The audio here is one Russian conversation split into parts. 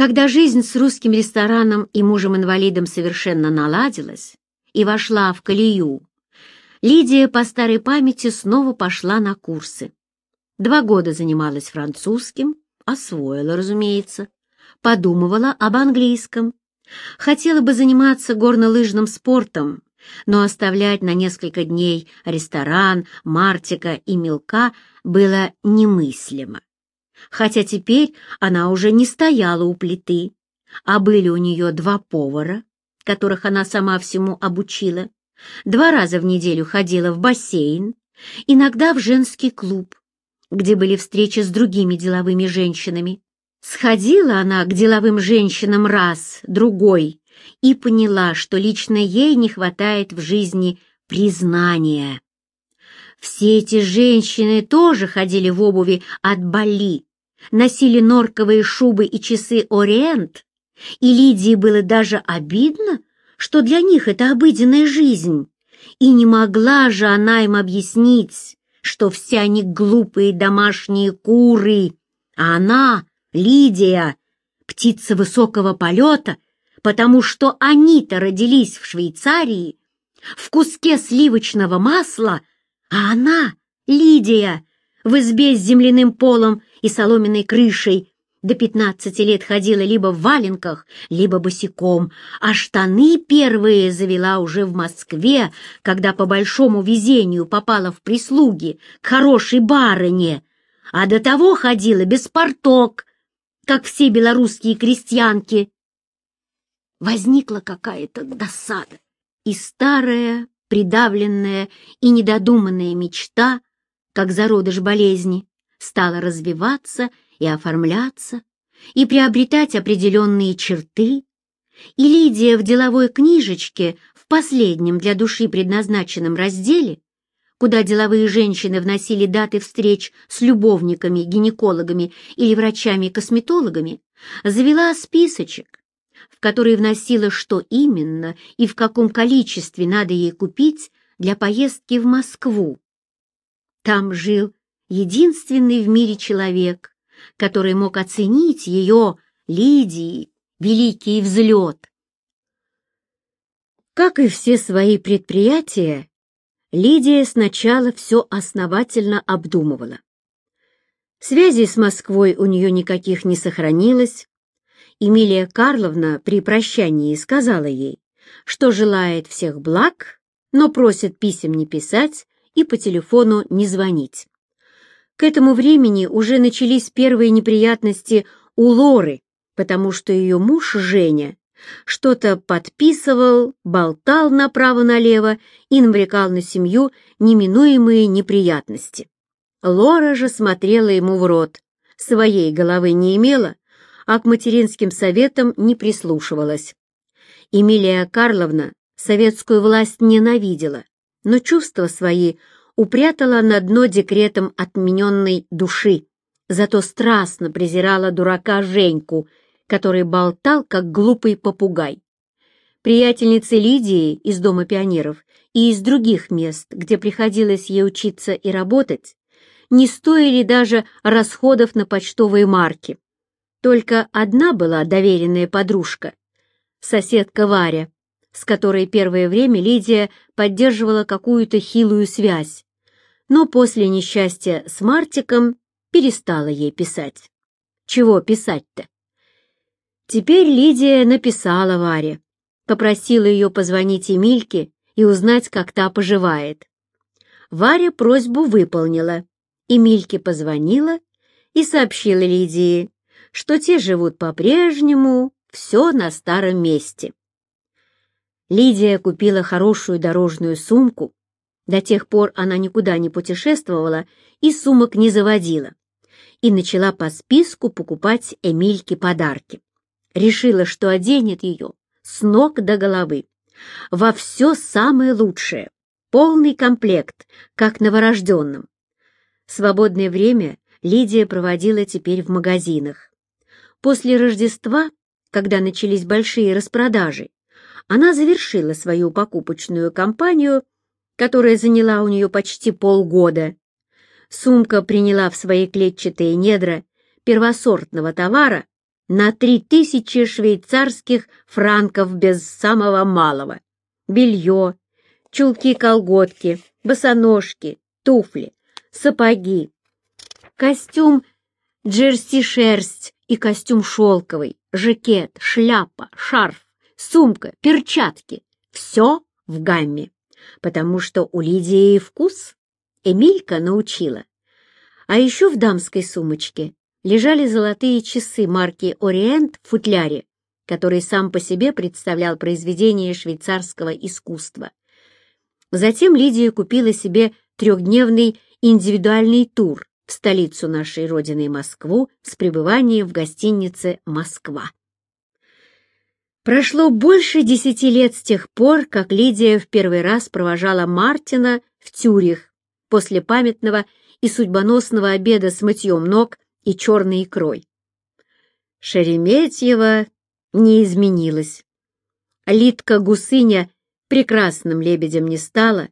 Когда жизнь с русским рестораном и мужем-инвалидом совершенно наладилась и вошла в колею, Лидия по старой памяти снова пошла на курсы. Два года занималась французским, освоила, разумеется, подумывала об английском. Хотела бы заниматься горнолыжным спортом, но оставлять на несколько дней ресторан, Мартика и Мелка было немыслимо. Хотя теперь она уже не стояла у плиты, а были у нее два повара, которых она сама всему обучила, два раза в неделю ходила в бассейн, иногда в женский клуб, где были встречи с другими деловыми женщинами. Сходила она к деловым женщинам раз, другой, и поняла, что лично ей не хватает в жизни признания. Все эти женщины тоже ходили в обуви от Бали, носили норковые шубы и часы «Ориент», и Лидии было даже обидно, что для них это обыденная жизнь, и не могла же она им объяснить, что все они глупые домашние куры, а она, Лидия, птица высокого полета, потому что они-то родились в Швейцарии, в куске сливочного масла, а она, Лидия, в избе с земляным полом и соломенной крышей, до пятнадцати лет ходила либо в валенках, либо босиком, а штаны первые завела уже в Москве, когда по большому везению попала в прислуги к хорошей барыне, а до того ходила без порток, как все белорусские крестьянки. Возникла какая-то досада, и старая, придавленная и недодуманная мечта, как зародыш болезни, стала развиваться и оформляться, и приобретать определенные черты, и Лидия в деловой книжечке в последнем для души предназначенном разделе, куда деловые женщины вносили даты встреч с любовниками, гинекологами или врачами-косметологами, завела списочек, в который вносила, что именно и в каком количестве надо ей купить для поездки в Москву. Там жил единственный в мире человек, который мог оценить ее, Лидии, великий взлет. Как и все свои предприятия, Лидия сначала все основательно обдумывала. Связи с Москвой у нее никаких не сохранилось. Эмилия Карловна при прощании сказала ей, что желает всех благ, но просит писем не писать и по телефону не звонить. К этому времени уже начались первые неприятности у Лоры, потому что ее муж Женя что-то подписывал, болтал направо-налево и навлекал на семью неминуемые неприятности. Лора же смотрела ему в рот, своей головы не имела, а к материнским советам не прислушивалась. Эмилия Карловна советскую власть ненавидела, но чувства свои упрятала на дно декретом отмененной души, зато страстно презирала дурака Женьку, который болтал, как глупый попугай. Приятельницы Лидии из Дома пионеров и из других мест, где приходилось ей учиться и работать, не стоили даже расходов на почтовые марки. Только одна была доверенная подружка, соседка Варя, с которой первое время Лидия поддерживала какую-то хилую связь, но после несчастья с Мартиком перестала ей писать. Чего писать-то? Теперь Лидия написала Варе, попросила ее позвонить Эмильке и узнать, как та поживает. Варя просьбу выполнила. Эмильке позвонила и сообщила Лидии, что те живут по-прежнему, все на старом месте. Лидия купила хорошую дорожную сумку, до тех пор она никуда не путешествовала и сумок не заводила. И начала по списку покупать Эмильке подарки. Решила, что оденет ее с ног до головы. Во все самое лучшее. Полный комплект, как новорожденным. Свободное время Лидия проводила теперь в магазинах. После Рождества, когда начались большие распродажи, она завершила свою покупочную кампанию которая заняла у нее почти полгода. Сумка приняла в свои клетчатые недра первосортного товара на три тысячи швейцарских франков без самого малого. Белье, чулки-колготки, босоножки, туфли, сапоги, костюм джерси-шерсть и костюм шелковый, жакет, шляпа, шарф, сумка, перчатки — все в гамме, потому что у Лидии вкус Эмилька научила. А еще в дамской сумочке лежали золотые часы марки «Ориент» в футляре, который сам по себе представлял произведение швейцарского искусства. Затем Лидия купила себе трехдневный индивидуальный тур в столицу нашей родины Москву с пребыванием в гостинице «Москва». Прошло больше десяти лет с тех пор, как Лидия в первый раз провожала Мартина в Тюрих после памятного и судьбоносного обеда с мытьем ног и черной икрой. Шереметьева не изменилась. Литка Гусыня прекрасным лебедем не стала,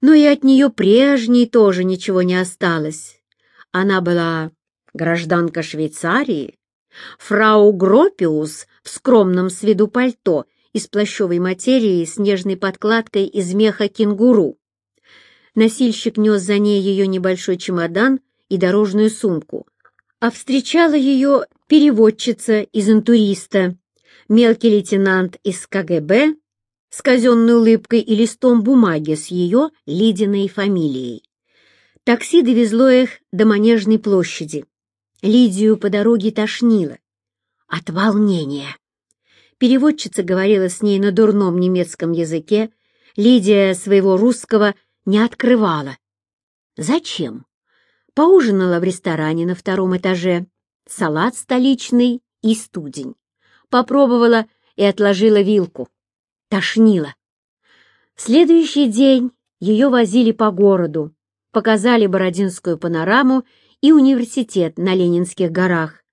но и от нее прежней тоже ничего не осталось. Она была гражданка Швейцарии, фрау Гропиус в скромном с виду пальто из плащевой материи с нежной подкладкой из меха кенгуру. Носильщик нес за ней ее небольшой чемодан и дорожную сумку, а встречала ее переводчица из интуриста, мелкий лейтенант из КГБ с казенной улыбкой и листом бумаги с ее Лидиной фамилией. Такси довезло их до Манежной площади. Лидию по дороге тошнило. От волнения. Переводчица говорила с ней на дурном немецком языке, Лидия своего русского не открывала. Зачем? Поужинала в ресторане на втором этаже, салат столичный и студень. Попробовала и отложила вилку. Тошнила. Следующий день ее возили по городу, показали Бородинскую панораму и университет на Ленинских горах.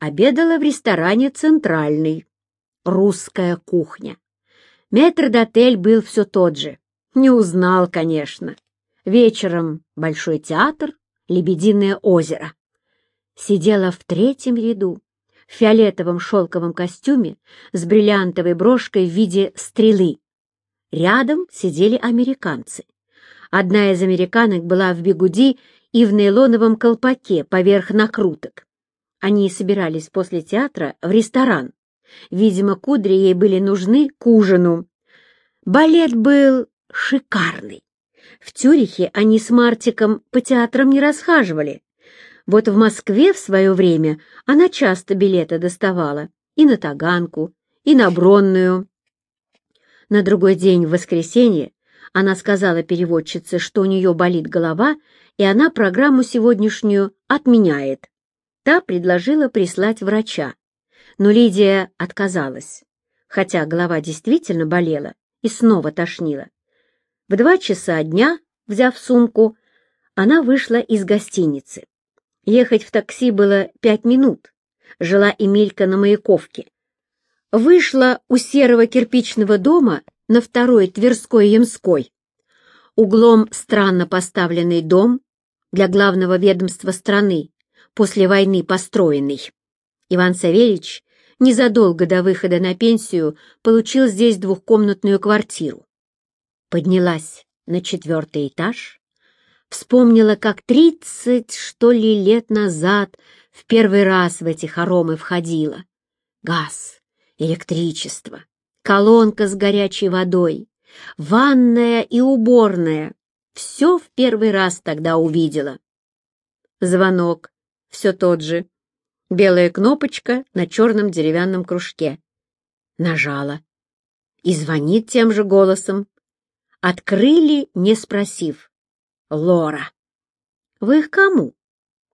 Обедала в ресторане «Центральный». Русская кухня. Метрдотель был все тот же. Не узнал, конечно. Вечером Большой театр, Лебединое озеро. Сидела в третьем ряду, в фиолетовом шелковом костюме с бриллиантовой брошкой в виде стрелы. Рядом сидели американцы. Одна из американок была в бегуди и в нейлоновом колпаке поверх накруток. Они собирались после театра в ресторан. Видимо, кудри ей были нужны к ужину. Балет был шикарный. В Тюрихе они с Мартиком по театрам не расхаживали. Вот в Москве в свое время она часто билеты доставала и на Таганку, и на Бронную. На другой день, в воскресенье, она сказала переводчице, что у нее болит голова, и она программу сегодняшнюю отменяет. Та предложила прислать врача, но Лидия отказалась, хотя голова действительно болела и снова тошнила. В два часа дня, взяв сумку, она вышла из гостиницы. Ехать в такси было пять минут. Жила Эмилька на Маяковке. Вышла у серого кирпичного дома на второй Тверской-Ямской. Углом странно поставленный дом для главного ведомства страны, после войны построенный. Иван Савельич незадолго до выхода на пенсию получил здесь двухкомнатную квартиру поднялась на четвертый этаж, вспомнила, как тридцать, что ли, лет назад в первый раз в эти хоромы входила. Газ, электричество, колонка с горячей водой, ванная и уборная. Все в первый раз тогда увидела. Звонок, все тот же. Белая кнопочка на черном деревянном кружке. Нажала. И звонит тем же голосом, Открыли, не спросив. Лора. Вы к кому?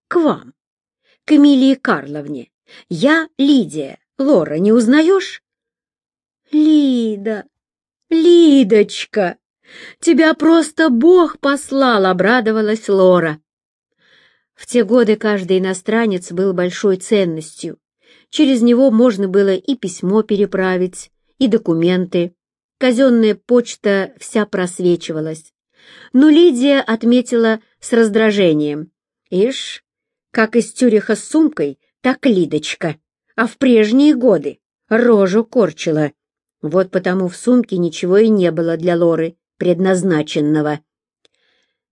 К вам. К Эмилии Карловне. Я Лидия. Лора, не узнаешь? Лида, Лидочка, тебя просто Бог послал, обрадовалась Лора. В те годы каждый иностранец был большой ценностью. Через него можно было и письмо переправить, и документы. Казенная почта вся просвечивалась. Но Лидия отметила с раздражением. Ишь, как из тюриха с сумкой, так Лидочка. а в прежние годы рожу корчила. Вот потому в сумке ничего и не было для Лоры, предназначенного.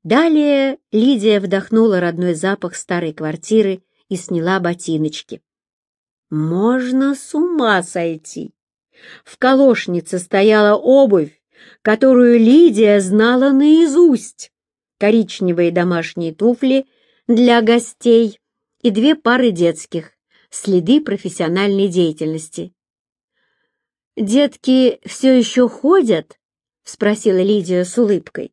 Далее Лидия вдохнула родной запах старой квартиры и сняла ботиночки. Можно с ума сойти! В колошнице стояла обувь, которую Лидия знала наизусть. Коричневые домашние туфли для гостей и две пары детских, следы профессиональной деятельности. «Детки все еще ходят?» — спросила Лидия с улыбкой.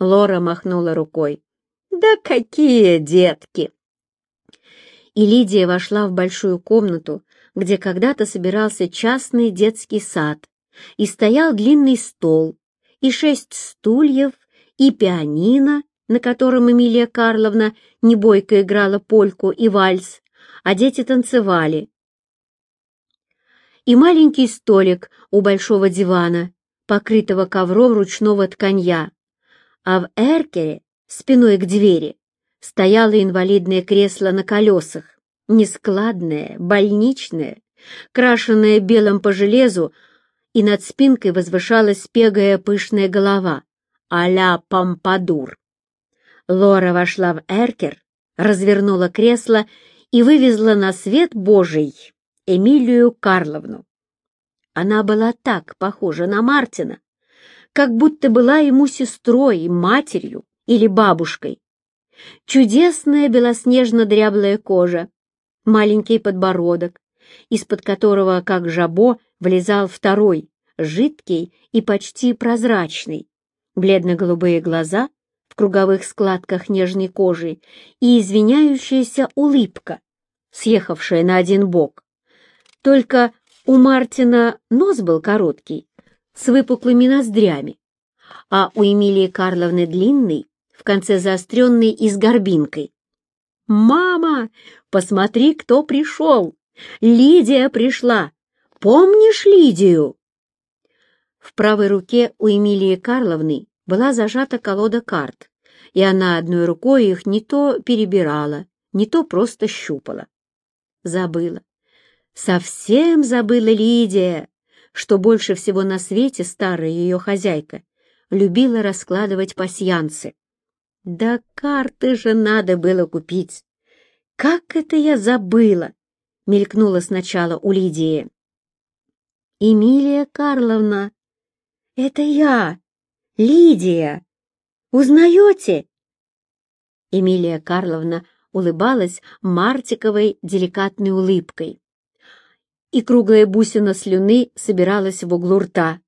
Лора махнула рукой. «Да какие детки!» И Лидия вошла в большую комнату, где когда-то собирался частный детский сад, и стоял длинный стол, и шесть стульев, и пианино, на котором Эмилия Карловна небойко играла польку и вальс, а дети танцевали. И маленький столик у большого дивана, покрытого ковром ручного тканья, а в эркере, спиной к двери, стояло инвалидное кресло на колесах, нескладное, больничное, крашенное белым по железу, и над спинкой возвышалась пегая пышная голова а-ля Помпадур. Лора вошла в эркер, развернула кресло и вывезла на свет Божий Эмилию Карловну. Она была так похожа на Мартина, как будто была ему сестрой, матерью или бабушкой. Чудесная белоснежно-дряблая кожа, маленький подбородок, из-под которого, как жабо, влезал второй, жидкий и почти прозрачный, бледно-голубые глаза в круговых складках нежной кожи и извиняющаяся улыбка, съехавшая на один бок. Только у Мартина нос был короткий, с выпуклыми ноздрями, а у Эмилии Карловны длинный, в конце заостренный и с горбинкой. «Мама, посмотри, кто пришел! Лидия пришла! Помнишь Лидию?» В правой руке у Эмилии Карловны была зажата колода карт, и она одной рукой их не то перебирала, не то просто щупала. Забыла. Совсем забыла Лидия, что больше всего на свете старая ее хозяйка любила раскладывать пасьянцы. Да карты же надо было купить. Как это я забыла? Мелькнула сначала у Лидии. Эмилия Карловна, это я, Лидия. Узнаете? Эмилия Карловна улыбалась Мартиковой деликатной улыбкой, и круглая бусина слюны собиралась в углу рта.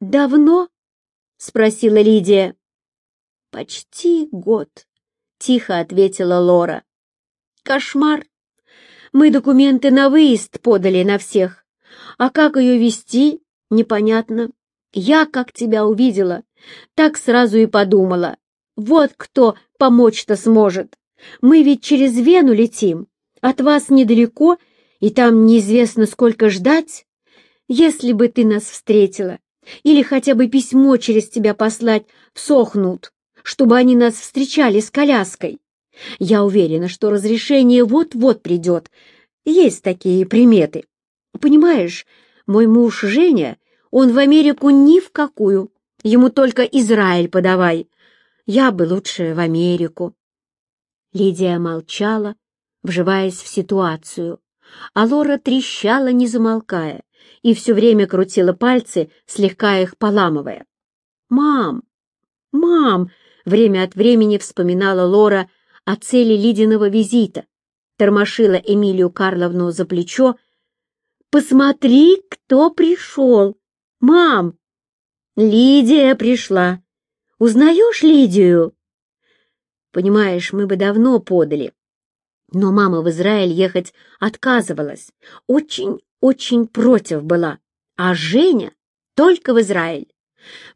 «Давно?» — спросила Лидия. «Почти год», — тихо ответила Лора. «Кошмар! Мы документы на выезд подали на всех. А как ее вести, непонятно. Я, как тебя увидела, так сразу и подумала. Вот кто помочь-то сможет. Мы ведь через Вену летим. От вас недалеко, и там неизвестно, сколько ждать. Если бы ты нас встретила, или хотя бы письмо через тебя послать в Сохнут, чтобы они нас встречали с коляской. Я уверена, что разрешение вот-вот придет. Есть такие приметы. Понимаешь, мой муж Женя, он в Америку ни в какую. Ему только Израиль подавай. Я бы лучше в Америку. Лидия молчала, вживаясь в ситуацию, а Лора трещала, не замолкая, и все время крутила пальцы, слегка их поламывая. «Мам! Мам!» — время от времени вспоминала Лора о цели Лидиного визита, тормошила Эмилию Карловну за плечо. «Посмотри, кто пришел! Мам! Лидия пришла! Узнаешь Лидию?» «Понимаешь, мы бы давно подали, но мама в Израиль ехать отказывалась, очень-очень против была, а Женя только в Израиль.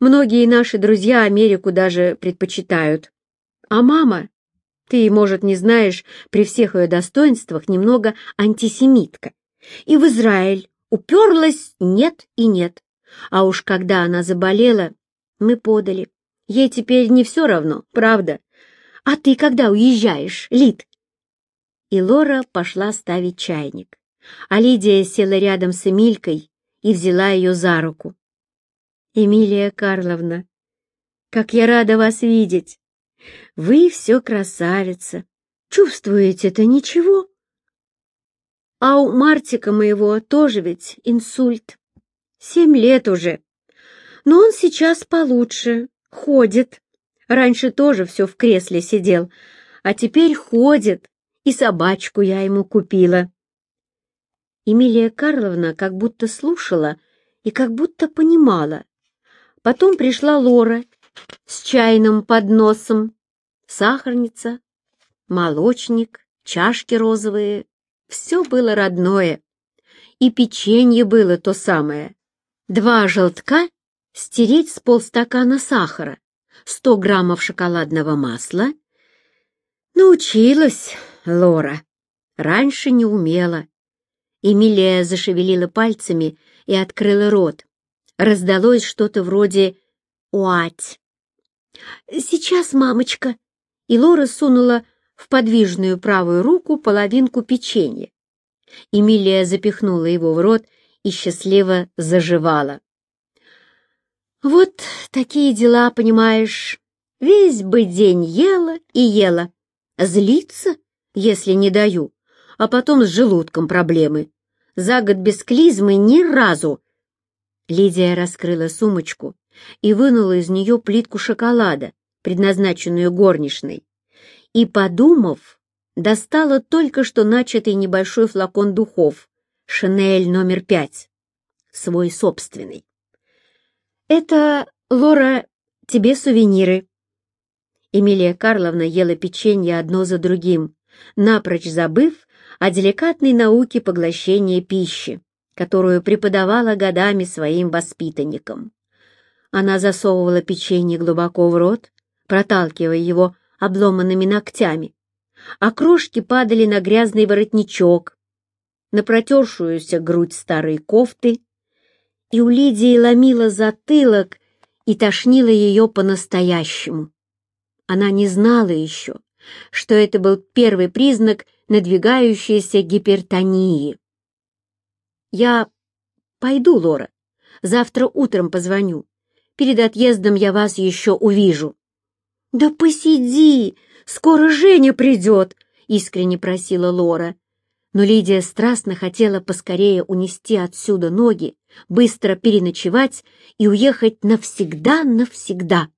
Многие наши друзья Америку даже предпочитают. А мама ты, может, не знаешь, при всех ее достоинствах немного антисемитка. И в Израиль уперлась нет и нет. А уж когда она заболела, мы подали. Ей теперь не все равно, правда? А ты когда уезжаешь, Лид? И Лора пошла ставить чайник, а Лидия села рядом с Эмилькой и взяла ее за руку. «Эмилия Карловна, как я рада вас видеть! Вы все красавица! Чувствуете-то ничего?» «А у Мартика моего тоже ведь инсульт. Семь лет уже. Но он сейчас получше, ходит. Раньше тоже все в кресле сидел, а теперь ходит, и собачку я ему купила». Эмилия Карловна как будто слушала и как будто понимала. Потом пришла Лора с чайным подносом, сахарница, молочник, чашки розовые. Все было родное. И печенье было то самое. Два желтка стереть с полстакана сахара, сто граммов шоколадного масла. Научилась Лора. Раньше не умела. Эмилия зашевелила пальцами и открыла рот. Раздалось что-то вроде «Уать». «Сейчас, мамочка!» И Лора сунула в подвижную правую руку половинку печенья. Эмилия запихнула его в рот и счастливо заживала. «Вот такие дела, понимаешь. Весь бы день ела и ела. Злиться, если не даю а потом с желудком проблемы. За год без клизмы ни разу. Лидия раскрыла сумочку и вынула из нее плитку шоколада, предназначенную горничной, и, подумав, достала только что начатый небольшой флакон духов «Шанель номер пять», свой собственный. «Это, Лора, тебе сувениры». Эмилия Карловна ела печенье одно за другим, напрочь забыв о деликатной науке поглощения пищи, которую преподавала годами своим воспитанникам. Она засовывала печенье глубоко в рот, проталкивая его обломанными ногтями, а крошки падали на грязный воротничок, на протершуюся грудь старой кофты, и у Лидии ломила затылок и тошнило ее по-настоящему. Она не знала еще, что это был первый признак надвигающейся гипертонии. «Я пойду, Лора. Завтра утром позвоню. Перед отъездом я вас еще увижу». «Да посиди! Скоро Женя придет!» — искренне просила Лора. Но Лидия страстно хотела поскорее унести отсюда ноги, быстро переночевать и уехать навсегда-навсегда.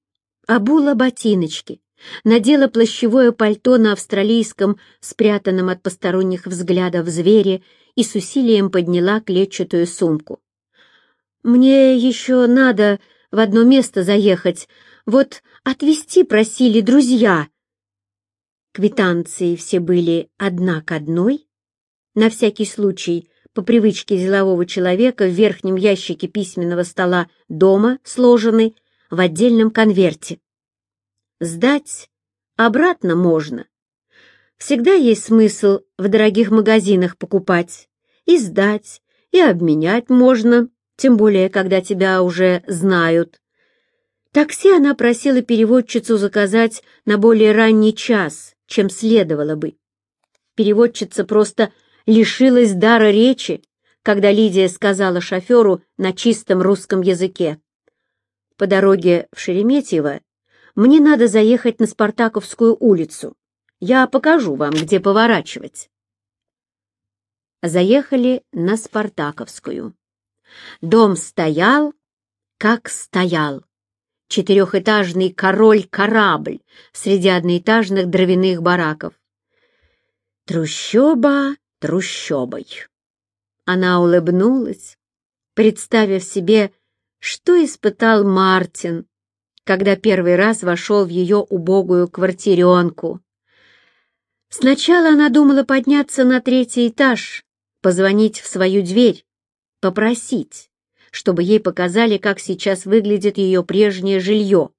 Обула ботиночки, надела плащевое пальто на австралийском, спрятанном от посторонних взглядов звере, и с усилием подняла клетчатую сумку. «Мне еще надо в одно место заехать. Вот отвезти просили друзья». Квитанции все были одна к одной. На всякий случай, по привычке делового человека, в верхнем ящике письменного стола дома сложены в отдельном конверте. Сдать обратно можно. Всегда есть смысл в дорогих магазинах покупать. И сдать, и обменять можно, тем более, когда тебя уже знают. Такси она просила переводчицу заказать на более ранний час, чем следовало бы. Переводчица просто лишилась дара речи, когда Лидия сказала шоферу на чистом русском языке. По дороге в Шереметьево мне надо заехать на Спартаковскую улицу. Я покажу вам, где поворачивать. Заехали на Спартаковскую. Дом стоял, как стоял. Четырехэтажный король-корабль среди одноэтажных дровяных бараков. Трущоба трущобой. Она улыбнулась, представив себе, что испытал Мартин, когда первый раз вошел в ее убогую квартиренку. Сначала она думала подняться на третий этаж, позвонить в свою дверь, попросить, чтобы ей показали, как сейчас выглядит ее прежнее жилье.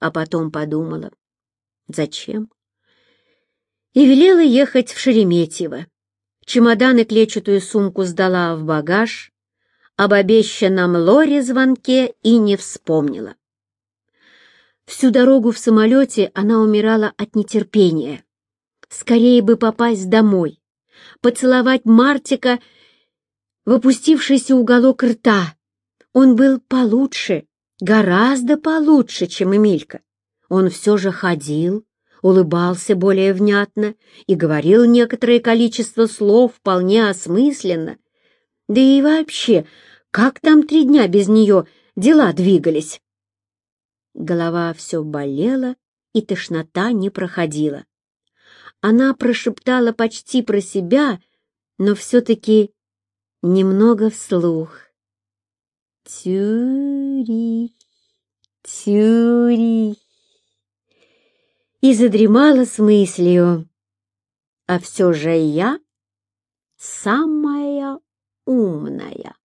А потом подумала, зачем? И велела ехать в Шереметьево. Чемодан и клетчатую сумку сдала в багаж, об обещанном Лоре звонке и не вспомнила. Всю дорогу в самолете она умирала от нетерпения. Скорее бы попасть домой, поцеловать Мартика в опустившийся уголок рта. Он был получше, гораздо получше, чем Эмилька. Он все же ходил, улыбался более внятно и говорил некоторое количество слов вполне осмысленно. Да и вообще, как там три дня без нее дела двигались? Голова все болела, и тошнота не проходила. Она прошептала почти про себя, но все-таки немного вслух. Тюри, тюри. И задремала с мыслью. А все же я самая умная.